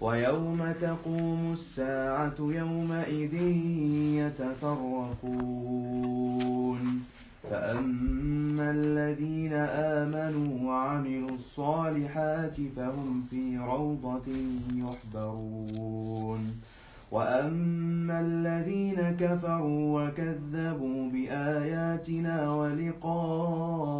ويوم تقوم الساعة يومئذ يتفرقون. فأما الذين آمنوا وعملوا الصالحات فهم في روضة يحبرون. وأما الذين كفروا وكذبوا بآياتنا ولقاء الآخرة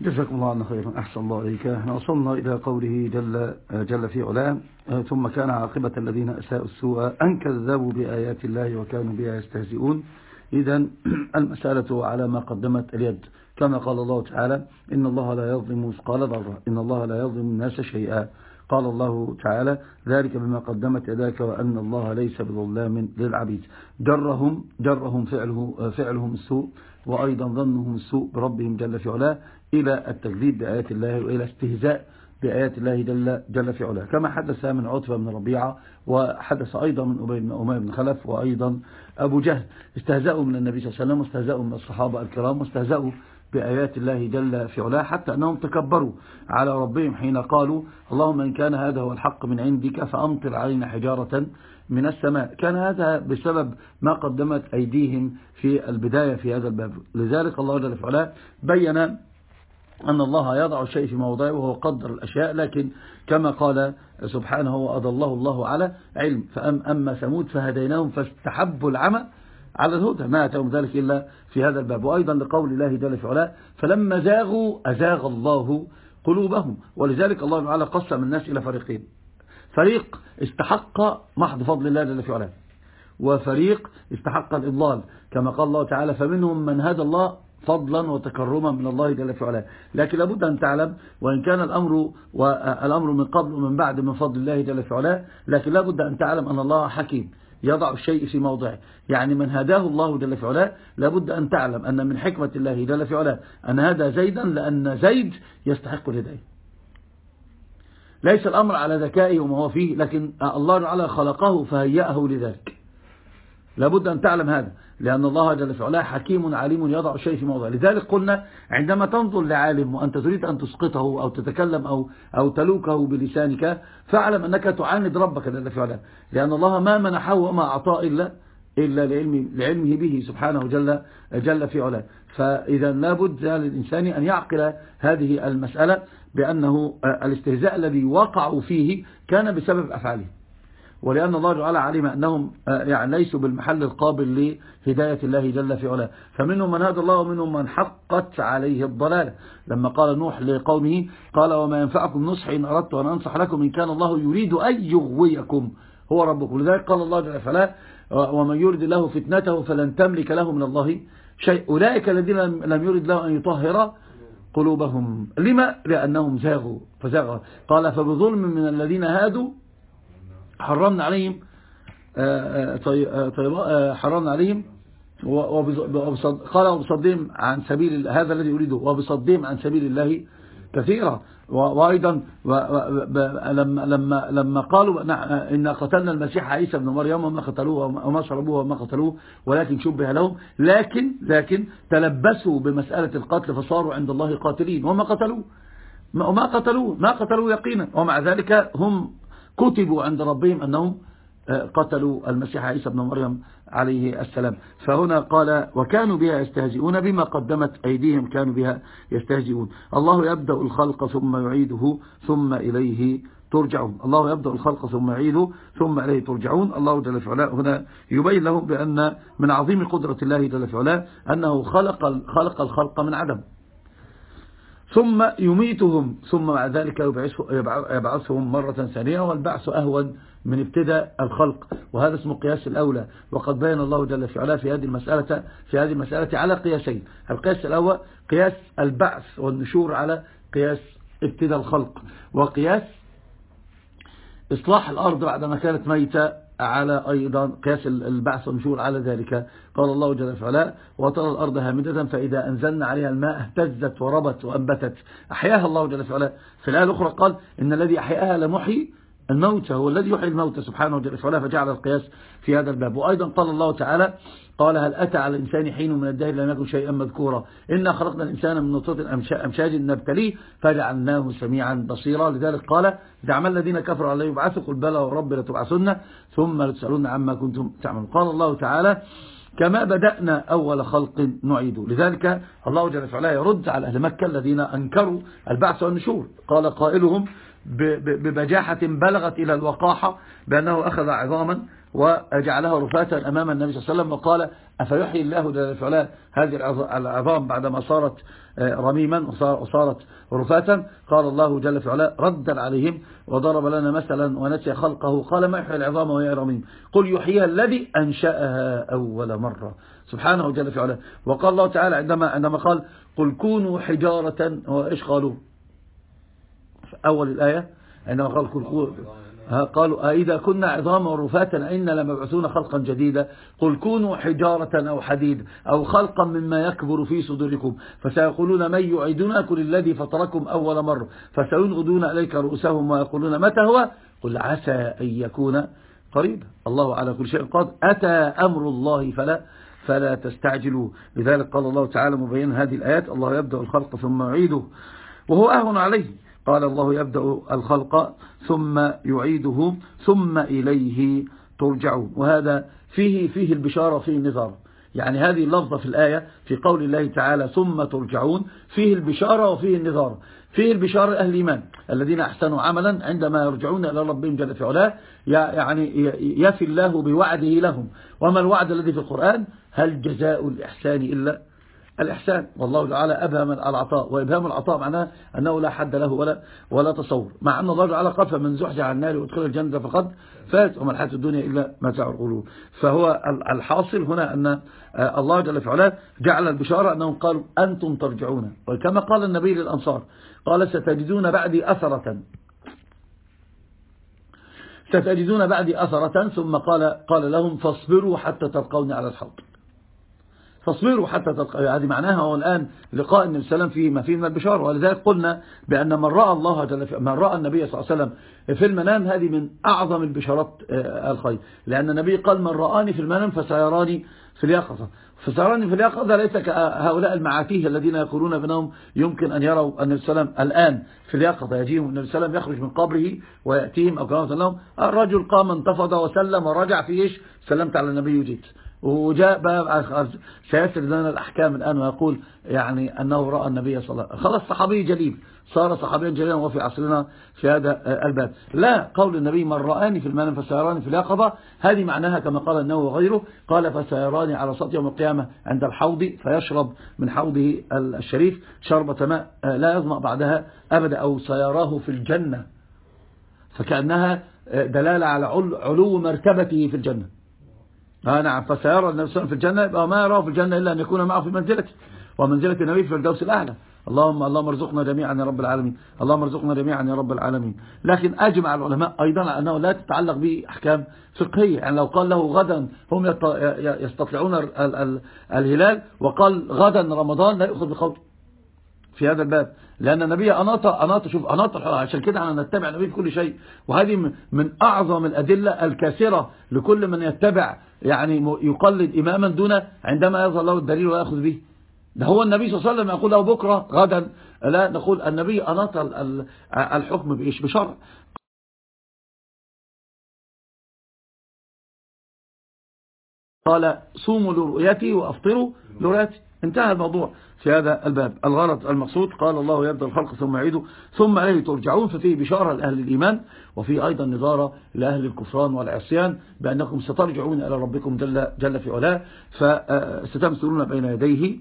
جزاكم الله عنا خيرا. أحسن الله إليك. إحنا وصلنا إلى قوله جل, جل في علاه ثم كان عاقبة الذين أساءوا السوء أن كذبوا بآيات الله وكانوا بها يستهزئون. إذا المسألة على ما قدمت اليد. كما قال الله تعالى إن الله لا يظلم مثقال ذرة إن الله لا يظلم الناس شيئا. قال الله تعالى ذلك بما قدمت يداك وأن الله ليس بظلام للعبيد. جرهم جرهم فعله فعلهم السوء وأيضا ظنهم السوء بربهم جل في علاه. إلى التكذيب بآيات الله وإلى استهزاء بآيات الله جل, جل في علاه. كما حدث من عتبة بن ربيعة وحدث أيضا من أبي بن أمية بن خلف وأيضا أبو جهل. استهزأوا من النبي صلى الله عليه وسلم واستهزأوا من الصحابة الكرام واستهزأوا بآيات الله جل في علاه حتى أنهم تكبروا على ربهم حين قالوا اللهم إن كان هذا هو الحق من عندك فأمطر علينا حجارة من السماء. كان هذا بسبب ما قدمت أيديهم في البداية في هذا الباب. لذلك الله جل في علاه بين أن الله يضع الشيء في موضعه وهو قدر الأشياء لكن كما قال سبحانه وأضله الله على علم. فأما ثمود فهديناهم فاستحبوا العمى على الهدى ما أتهم ذلك إلا في هذا الباب. وأيضا لقول الله جل في علاه فلما زاغوا أزاغ الله قلوبهم. ولذلك الله تعالى قسم الناس إلى فريقين. فريق استحق محض فضل الله جل في علاه وفريق استحق الإضلال. كما قال الله تعالى فمنهم من هدى الله فضلا وتكرما من الله جل في علاه لكن لابد أن تعلم وإن كان الأمر والأمر من قبل ومن بعد من فضل الله جل في علاه لكن لابد أن تعلم أن الله حكيم يضع الشيء في موضعه. يعني من هداه الله جل في علاه لابد أن تعلم أن من حكمة الله جل في علاه أن هذا زيدا لأن زيد يستحق الهداية. ليس الأمر على ذكائه وما هو فيه لكن الله تعالى خلقه فهيأه لذلك. لابد أن تعلم هذا. لأن الله جل في علاه حكيم عليم يضع الشيء في موضعه لذلك قلنا عندما تنظر لعالم وأنت تريد أن تسقطه أو تتكلم أو, أو تلوكه بلسانك فاعلم أنك تعاند ربك جل في علاه. لأن الله ما منحه وما أعطاه إلا إلا لعلم لعلمه به سبحانه جل, جل في علاه. فإذا لابد للإنسان أن يعقل هذه المسألة بأنه الاستهزاء الذي وقعوا فيه كان بسبب أفعاله. ولأن الله تعالى علم أنهم يعني ليسوا بالمحل القابل لهداية الله جل في علاه. فمنهم من هدى الله ومنهم من حقت عليه الضلالة. لما قال نوح لقومه قال وما ينفعكم نصح إن أردت أن أنصح لكم إن كان الله يريد أن يغويكم. هو ربكم لذلك قال الله جل فلا ومن يريد الله فتنته فلن تملك له من الله شيء. أولئك الذين لم يرد له أن يطهر قلوبهم. لما؟ لأنهم زاغوا فزاغوا. قال فبظلم من الذين هادوا حرمنا عليهم طيب حرمنا عليهم. قال وبصدهم عن سبيل هذا الذي يريده وبصدهم عن سبيل الله كثيرا. وأيضا لما لما لما قالوا إن قتلنا المسيح عيسى بن مريم وما قتلوه وما شربوه وما قتلوه ولكن شبه لهم. لكن لكن تلبسوا بمسألة القتل فصاروا عند الله قاتلين. وما قتلوه. وما قتلوه. ما قتلوه يقينا. ومع ذلك هم كتبوا عند ربهم أنهم قتلوا المسيح عيسى بن مريم عليه السلام. فهنا قال وكانوا بها يستهزئون بما قدمت أيديهم كانوا بها يستهزئون. الله يبدأ الخلق ثم يعيده ثم إليه ترجعون. الله يبدأ الخلق ثم يعيده ثم إليه ترجعون. الله جل في هنا يبين لهم بأن من عظيم قدرة الله جل في أنه خلق خلق الخلق من عدم. ثم يميتهم ثم بعد ذلك يبعثهم مرة ثانية والبعث أهون من ابتداء الخلق. وهذا اسمه قياس الأولى. وقد بين الله جل في علاه في هذه المسألة في هذه المسألة على قياسين. القياس الأول قياس البعث والنشور على قياس ابتداء الخلق. وقياس إصلاح الأرض بعدما كانت ميتة. على أيضا قياس البعث والنشور على ذلك. قال الله جل وعلا وترى الأرض هامدة فإذا أنزلنا عليها الماء اهتزت وربت وأنبتت. أحياها الله جل وعلا. في الآية الأخرى قال إن الذي أحياها لمحيي الموتى هو الذي يحيي الموتى سبحانه وتعالى فجعل القياس في هذا الباب. وأيضا قال الله تعالى قال هل أتى على الإنسان حين من الدهر لم يكن شيئا مذكورا؟ إنا خلقنا الإنسان من نطفة أمشاج نبتليه فجعلناه سميعا بصيرا. لذلك قال دعم الذين كفروا عليه يبعثوا قل بلى ورب لتبعثن ثم لتسألون عما كنتم تعملون. قال الله تعالى كما بدأنا أول خلق نعيد. لذلك الله جل وعلا يرد على أهل مكة الذين أنكروا البعث والنشور. قال قائلهم ببجاحة بلغت إلى الوقاحة بأنه أخذ عظاما وجعلها رفاتا أمام النبي صلى الله عليه وسلم وقال أفيحيي الله جل وعلا هذه العظام بعدما صارت آه، رميما وصارت رفاتا قال الله جل وعلا ردا عليهم وضرب لنا مثلا ونسي خلقه. قال ما يحيي العظام وهي رميم؟ قل يحييها الذي أنشأها أول مرة. سبحانه جل وعلا وقال الله تعالى عندما عندما قال قل كونوا حجارة وإيش قالوا؟ أول الآية عندما قال قالوا إذا كنا عظاما ورفاتا إنا لمبعثون خلقا جديدا قل كونوا حجارة أو حديد أو خلقا مما يكبر في صدوركم فسيقولون من يعيدنا؟ كل الذي فطركم أول مرة. فسينغدون إليك رؤوسهم ويقولون متى هو؟ قل عسى أن يكون قريب الله على كل شيء قاد أتى أمر الله فلا فلا تستعجلوا لذلك قال الله تعالى مبين هذه الآيات الله يبدأ الخلق ثم يعيده وهو أهون عليه. قال الله يبدأ الخلق ثم يعيده ثم إليه ترجعون. وهذا فيه فيه البشارة فيه النظام. يعني هذه اللفظة في الآية في قول الله تعالى ثم ترجعون فيه البشارة وفيه النظام. فيه البشارة أهل الإيمان الذين أحسنوا عملا عندما يرجعون إلى ربهم جل في علاه يعني يفي الله بوعده لهم. وما الوعد الذي في القرآن؟ هل جزاء الإحسان إلا الإحسان. والله تعالى أبهم العطاء. وإبهام العطاء معناه أنه لا حد له ولا ولا تصور. مع أن الله تعالى قال فمن زحزح عن النار وادخل الجنة فقد فات وما الحياة الدنيا إلا متاع الغرور. فهو الحاصل هنا أن الله جل في جعل البشارة أنهم قالوا أنتم ترجعون. وكما قال النبي للأنصار قال ستجدون بعدي أثرة. ستجدون بعدي أثرة. ثم قال قال لهم فاصبروا حتى تلقوني على الحوض. فاصبروا حتى تلقى هذه معناها هو الآن لقاء النبي صلى الله عليه وسلم فيه ما فيه من البشارة. ولذلك قلنا بأن من رأى الله جل من رأى النبي صلى الله عليه وسلم في المنام هذه من أعظم البشارات آه، الخير. لأن النبي قال من رآني في المنام فسيراني في اليقظة. فسيراني في اليقظة ليس كهؤلاء المعاتيه الذين يقولون بأنهم يمكن أن يروا النبي صلى الله عليه وسلم الآن في اليقظة. يجيهم النبي صلى الله عليه وسلم يخرج من قبره ويأتيهم أو كما لهم الرجل قام انتفض وسلم ورجع في إيش؟ سلمت على النبي وجيت وجاء بقى سيسر لنا الأحكام الآن ويقول يعني أنه رأى النبي صلى الله عليه وسلم. خلاص صحابي جليل. صار صحابيا جليلا وفي عصرنا في هذا الباب لا قول النبي من رآني في المنام فسيراني في اليقظة. هذه معناها كما قال النووي وغيره قال فسيراني على صوت يوم القيامة عند الحوض فيشرب من حوضه الشريف شربة ماء لا يظمأ بعدها أبدا أو سيراه في الجنة. فكأنها دلالة على علو مرتبته في الجنة. آه نعم. فسيرى النبي صلى الله عليه وسلم في الجنة يبقى ما يراه في الجنة إلا أن يكون معه في منزلته ومنزلة النبي في الدوس الأعلى. اللهم اللهم ارزقنا جميعا يا رب العالمين. اللهم ارزقنا جميعا يا رب العالمين. لكن أجمع العلماء أيضا على أنه لا تتعلق به أحكام فقهية. يعني لو قال له غدا هم يستطيعون الهلال وقال غدا رمضان لا يأخذ بقول في هذا الباب. لأن النبي أناط أناط شوف أناط عشان كده إحنا نتبع النبي في كل شيء. وهذه من أعظم الأدلة الكاسرة لكل من يتبع يعني يقلد إماما دون عندما يظهر له الدليل ويأخذ به. ده هو النبي صلى الله عليه وسلم يقول له بكرة غدا. لا نقول النبي أناط الحكم بإيش؟ بشرع. قال صوموا لرؤيتي وأفطروا لرؤيتي. انتهى الموضوع. في هذا الباب. الغرض المقصود قال الله يبدأ الخلق ثم يعيده ثم إليه ترجعون ففيه بشارة لأهل الإيمان وفيه أيضا نظارة لأهل الكفران والعصيان بأنكم سترجعون إلى ربكم جل, جل في علاه فستمثلون بين يديه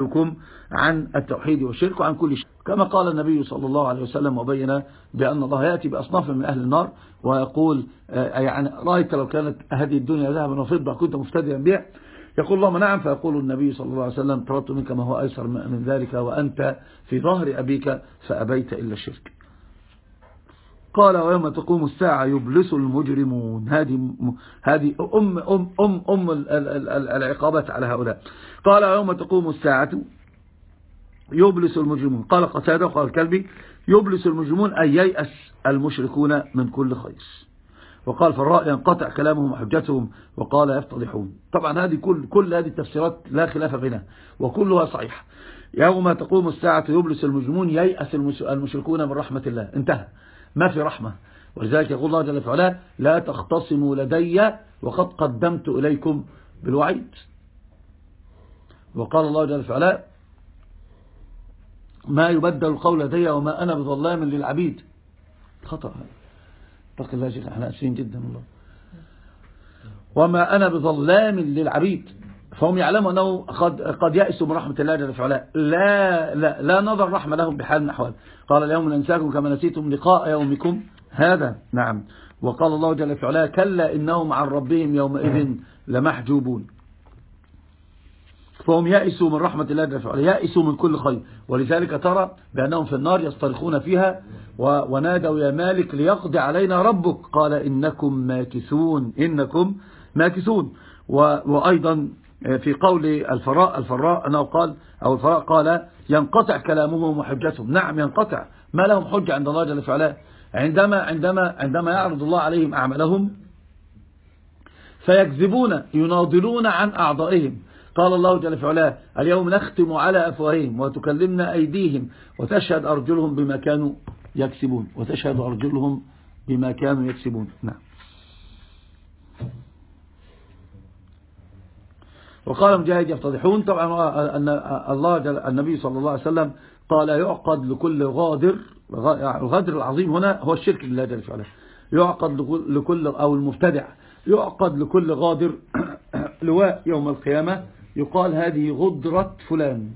لكم عن التوحيد والشرك وعن كل شيء. كما قال النبي صلى الله عليه وسلم وبين بأن الله يأتي بأصناف من أهل النار ويقول يعني رأيت لو كانت هذه الدنيا ذهبا وفضة كنت مفتديا بها يقول الله نعم فيقول النبي صلى الله عليه وسلم طلبت منك ما هو أيسر من ذلك وأنت في ظهر أبيك فأبيت إلا الشرك. قال ويوم تقوم الساعة يبلس المجرمون. هذه هذه أم أم أم أم العقابات على هؤلاء. قال ويوم تقوم الساعة يبلس المجرمون. قال قتادة وقال الكلبي يبلس المجرمون أي ييأس المشركون من كل خير وقال الفراء ينقطع كلامهم وحجتهم وقال يفتضحون. طبعا هذه كل كل هذه التفسيرات لا خلاف بينها وكلها صحيحة. يوم تقوم الساعة يبلس المجرمون ييأس المشركون من رحمة الله. انتهى. ما في رحمة. ولذلك يقول الله جل وعلا لا تختصموا لدي وقد قدمت إليكم بالوعيد. وقال الله جل وعلا ما يبدل القول لدي وما أنا بظلام للعبيد. خطأ. هذا اتق الله شيخ إحنا آسفين جدا والله. وما أنا بظلام للعبيد. فهم يعلموا أنه قد, قد يأسوا من رحمة الله جل وعلا. لا, لا, لا نظر رحمة لهم بحال من أحوال قال اليوم ننساكم كما نسيتم لقاء يومكم هذا. نعم. وقال الله جل وعلا كلا إنهم عن ربهم يومئذ لمحجوبون. فهم يأسوا من رحمة الله جل وعلا يأسوا من كل خير. ولذلك ترى بأنهم في النار يصطرخون فيها ونادوا يا مالك ليقضي علينا ربك. قال إنكم ماكثون إنكم ماكثون. وأيضا في قول الفراء الفراء أنه قال أو الفراء قال ينقطع كلامهم وحجتهم. نعم ينقطع. ما لهم حجة عند الله جل وعلا. عندما عندما عندما يعرض الله عليهم أعمالهم فيكذبون يناضلون عن أعضائهم. قال الله جل وعلا اليوم نختم على أفواههم وتكلمنا أيديهم وتشهد أرجلهم بما كانوا يكسبون وتشهد أرجلهم بما كانوا يكسبون. نعم. وقال مجاهد يفتضحون طبعا أن الله جل النبي صلى الله عليه وسلم قال يعقد لكل غادر الغدر العظيم هنا هو الشرك لله جل وعلا يعقد لكل أو المبتدع يعقد لكل غادر لواء يوم القيامة يقال هذه غدرة فلان.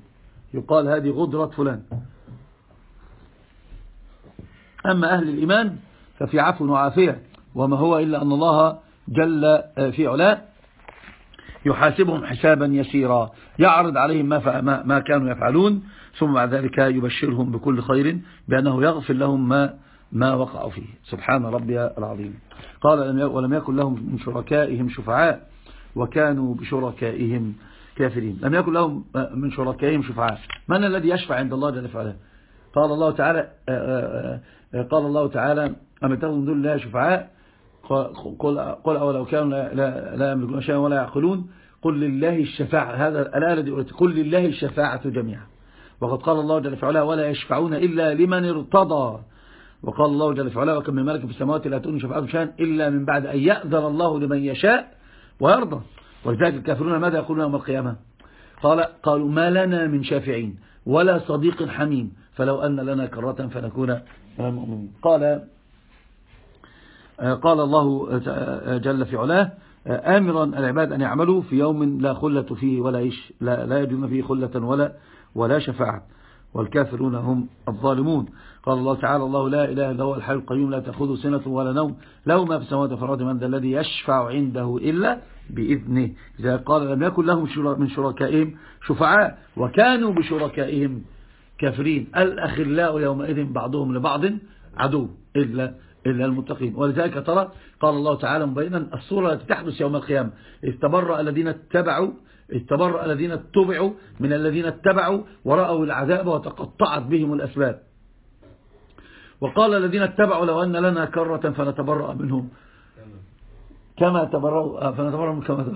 يقال هذه غدرة فلان. أما أهل الإيمان ففي عفو وعافية وما هو إلا أن الله جل في علاه يحاسبهم حسابا يسيرا يعرض عليهم ما, ما كانوا يفعلون ثم بعد ذلك يبشرهم بكل خير بأنه يغفر لهم ما ما وقعوا فيه. سبحان ربي العظيم. قال ولم يكن لهم من شركائهم شفعاء وكانوا بشركائهم كافرين. لم يكن لهم من شركائهم شفعاء. من الذي يشفع عند الله جل وعلا؟ قال الله تعالى قال الله تعالى أم تكون دون الله شفعاء؟ قل, قل أولو كانوا لا, لا يملكون شيئا ولا يعقلون؟ قل لله الشفاعة. هذا الآية الذي قلت قل لله الشفاعة جميعا. وقد قال الله جل وعلا ولا يشفعون إلا لمن ارتضى. وقال الله جل وعلا وكم من ملك في السماوات لا تؤمن شفاعة شيئا إلا من بعد أن يأذن الله لمن يشاء ويرضى. ولذلك الكافرون ماذا يقولون يوم القيامة؟ قال قالوا ما لنا من شافعين ولا صديق حميم فلو أن لنا كرة فنكون مؤمنين قال قال الله جل في علاه آمرا العباد أن يعملوا في يوم لا خلة فيه ولا إيش لا, لا يجدون فيه خلة ولا ولا شفاعة. والكافرون هم الظالمون. قال الله تعالى الله لا إله إلا هو الحي القيوم لا تأخذه سنة ولا نوم له ما في السماوات والأرض من ذا الذي يشفع عنده إلا بإذنه. إذا قال لم يكن لهم من شركائهم شفعاء وكانوا بشركائهم كافرين. الأخلاء يومئذ بعضهم لبعض عدو إلا إلا المتقين. ولذلك ترى قال الله تعالى مبينا الصورة التي تحدث يوم القيامة استبرأ الذين اتبعوا استبرأ الذين اتبعوا من الذين اتبعوا ورأوا العذاب وتقطعت بهم الأسباب. وقال الذين اتبعوا لو أن لنا كرة فنتبرأ منهم. كما تبرأوا فنتبرأ منهم كما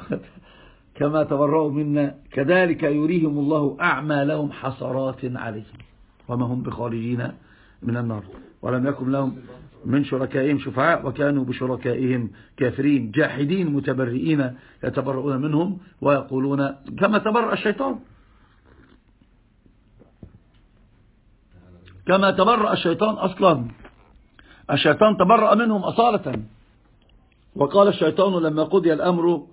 كما تبرأوا منا. كذلك يريهم الله أعمالهم حسرات عليهم. وما هم بخارجين من النار. ولم يكن لهم من شركائهم شفعاء وكانوا بشركائهم كافرين جاحدين متبرئين يتبرؤون منهم ويقولون كما تبرأ الشيطان. كما تبرأ الشيطان أصلا. الشيطان تبرأ منهم أصالة. وقال الشيطان لما قضي الأمر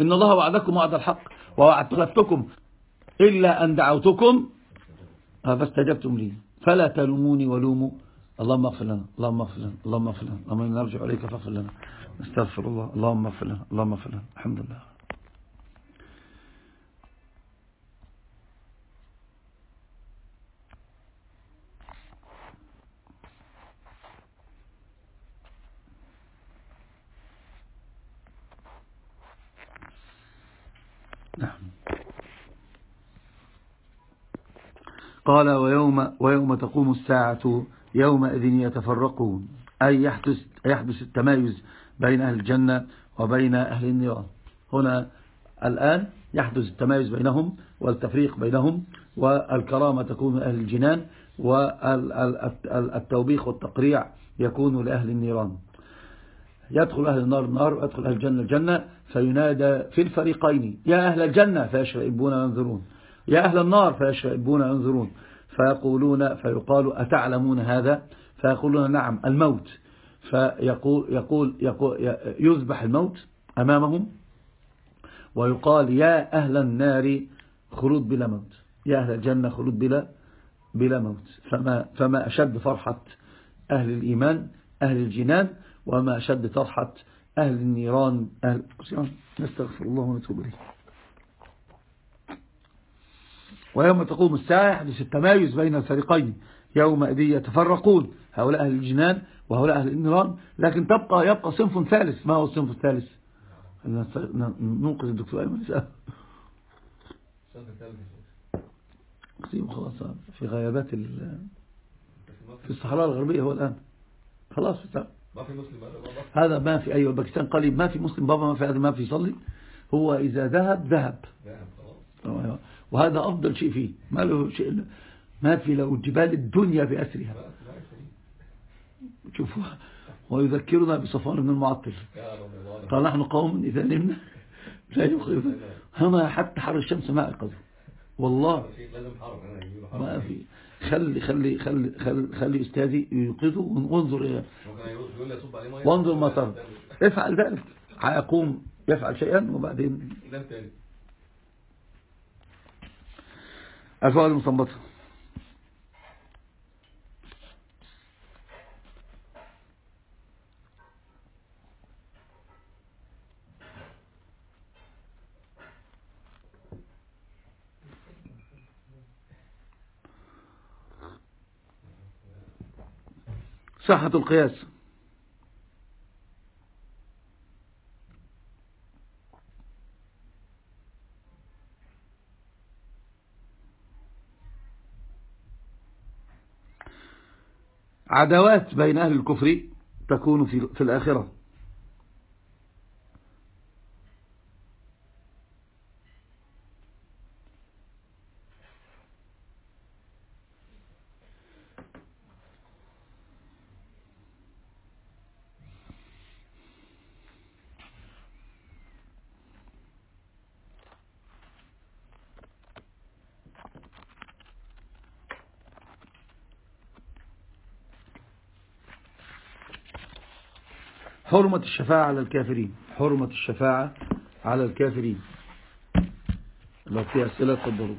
إن الله وعدكم وعد الحق ووعدتكم إلا أن دعوتكم فاستجبتم لي. فلا تلوموني ولوموا. اللهم اغفر لنا اللهم اغفر لنا اللهم اغفر لنا اللهم نرجع إليك فاغفر لنا. نستغفر الله اللهم اغفر لنا اللهم اغفر لنا. الحمد لله. نعم. قال ويوم, ويوم تقوم الساعة يومئذ يتفرقون أي يحدث, يحدث التمايز بين أهل الجنة وبين أهل النيران هنا الآن يحدث التمايز بينهم والتفريق بينهم والكرامة تكون أهل الجنان والتوبيخ والتقريع يكون لأهل النيران يدخل أهل النار النار ويدخل أهل الجنة الجنة فينادى في الفريقين يا أهل الجنة! فيشرئبون وينظرون. يا أهل النار! فيشرئبون وينظرون. فيقولون فيقال أتعلمون هذا؟ فيقولون نعم الموت. فيقول يقول, يقول يذبح الموت أمامهم ويقال يا أهل النار خلود بلا موت. يا أهل الجنة خلود بلا بلا موت. فما, فما أشد فرحة أهل الإيمان أهل الجنان وما أشد فرحة أهل النيران. أهل نستغفر الله ونتوب إليه. ويوم تقوم الساعة يحدث التمايز بين الفريقين. يومئذ يتفرقون هؤلاء أهل الجنان وهؤلاء أهل النيران. لكن تبقى يبقى صنف ثالث. ما هو الصنف الثالث؟ ننقذ الدكتور أيمن. نسأل قسيم خلاص. في غيابات في الصحراء الغربية هو الآن. خلاص. في ما في مسلم هذا؟ ما في. أيوة باكستان قليل. ما في مسلم. بابا ما في هذا ما في يصلي. هو إذا ذهب ذهب. وهذا أفضل شيء فيه. ما له شيء ما في له جبال الدنيا بأسرها شوفوا. ويذكرنا بصفوان بن المعطل. قال نحن قوم إذا نمنا لا يخيف هنا حتى حر الشمس ما أيقظوا والله. ما في. خلي خلي خلي خلي, خلي أستاذي يوقظه وانظر وانظر ما ترى افعل ذلك. هيقوم يفعل شيئا وبعدين الفوائد المستنبطه صحة القياس. عداوات بين أهل الكفر تكون في, في الآخرة. حرمة الشفاعة على الكافرين. حرمة الشفاعة على الكافرين. لو في أسئلة تفضلوا